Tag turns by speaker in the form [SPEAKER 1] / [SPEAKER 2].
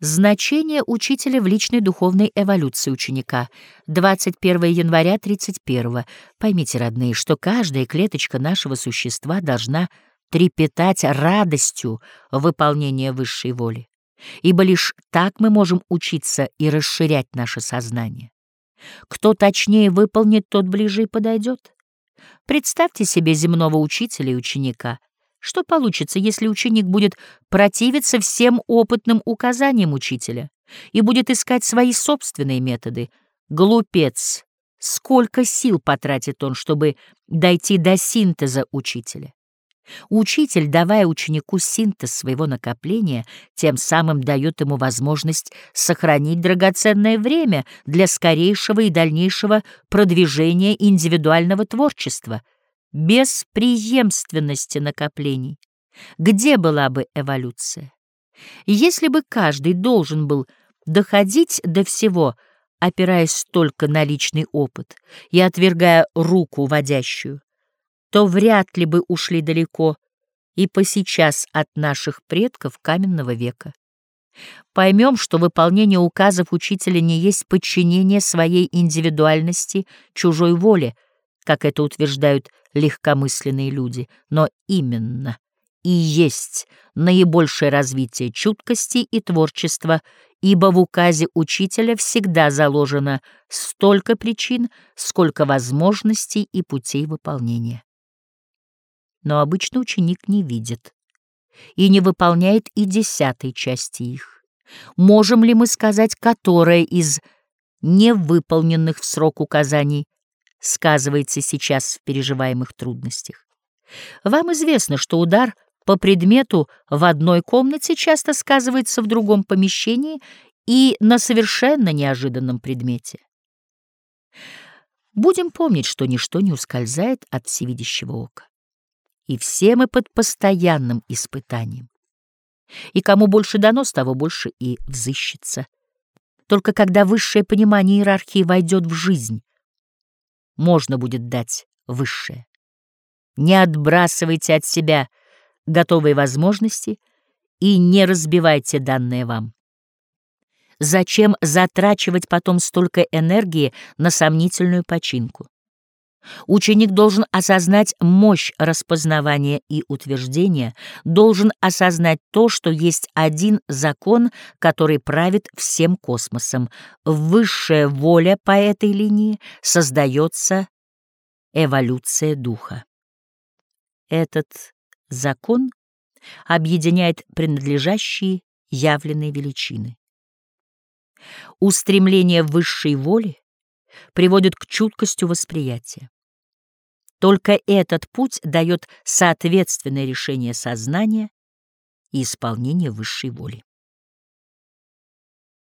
[SPEAKER 1] Значение учителя в личной духовной эволюции ученика. 21 января 31. Поймите, родные, что каждая клеточка нашего существа должна трепетать радостью выполнения высшей воли, ибо лишь так мы можем учиться и расширять наше сознание. Кто точнее выполнит, тот ближе и подойдет. Представьте себе земного учителя и ученика — что получится, если ученик будет противиться всем опытным указаниям учителя и будет искать свои собственные методы? Глупец! Сколько сил потратит он, чтобы дойти до синтеза учителя? Учитель, давая ученику синтез своего накопления, тем самым дает ему возможность сохранить драгоценное время для скорейшего и дальнейшего продвижения индивидуального творчества — без преемственности накоплений. Где была бы эволюция? Если бы каждый должен был доходить до всего, опираясь только на личный опыт и отвергая руку водящую, то вряд ли бы ушли далеко и по сейчас от наших предков каменного века. Поймем, что выполнение указов учителя не есть подчинение своей индивидуальности чужой воле, как это утверждают легкомысленные люди, но именно и есть наибольшее развитие чуткости и творчества, ибо в указе учителя всегда заложено столько причин, сколько возможностей и путей выполнения. Но обычно ученик не видит и не выполняет и десятой части их. Можем ли мы сказать, которая из невыполненных в срок указаний сказывается сейчас в переживаемых трудностях. Вам известно, что удар по предмету в одной комнате часто сказывается в другом помещении и на совершенно неожиданном предмете. Будем помнить, что ничто не ускользает от всевидящего ока. И все мы под постоянным испытанием. И кому больше дано, с того больше и взыщется. Только когда высшее понимание иерархии войдет в жизнь, можно будет дать высшее. Не отбрасывайте от себя готовые возможности и не разбивайте данное вам. Зачем затрачивать потом столько энергии на сомнительную починку? Ученик должен осознать мощь распознавания и утверждения, должен осознать то, что есть один закон, который правит всем космосом. Высшая воля по этой линии создается эволюция духа. Этот закон объединяет принадлежащие явленные величины. Устремление высшей воли приводит к чуткости восприятия. Только этот путь дает соответственное решение сознания и исполнение высшей воли.